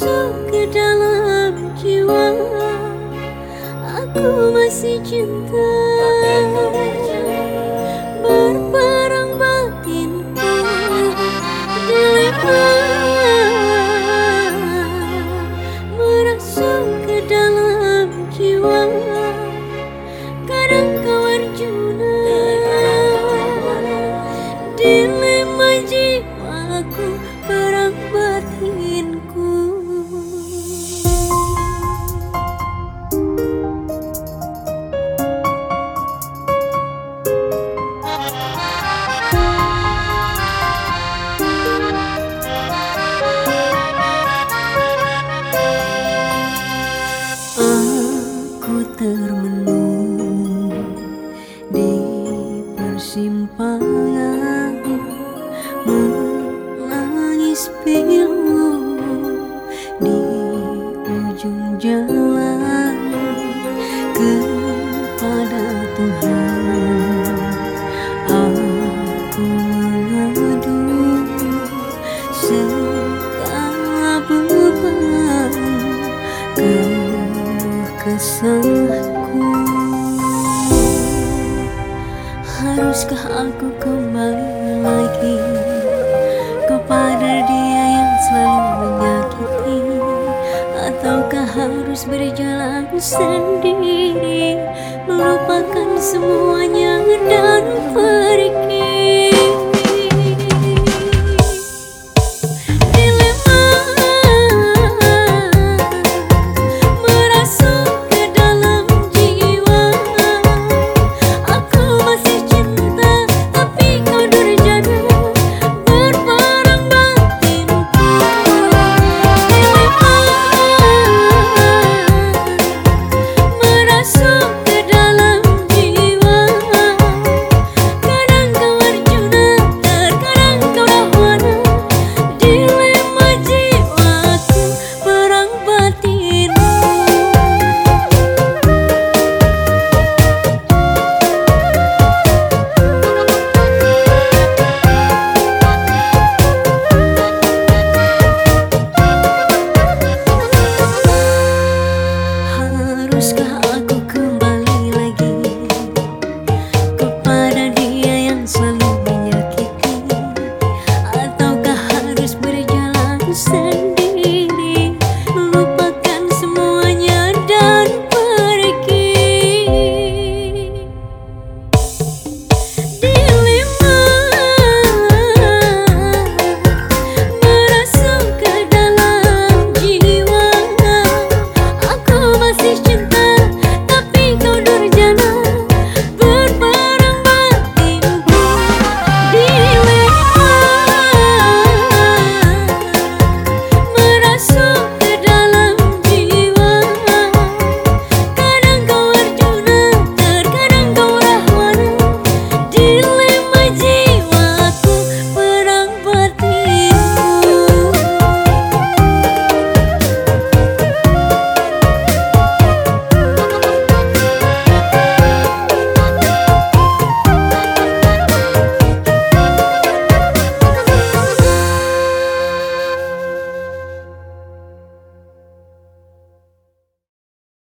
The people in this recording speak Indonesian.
Merasuk ke dalam jiwa. Aku masih cinta termenung di persimpangan. Menangis pilu di ujung jalan. Kepada kesahku Haruskah aku kembali lagi Kepada dia yang selalu menyakiti? Ataukah harus berjalan sendiri Melupakan semuanya dan pergi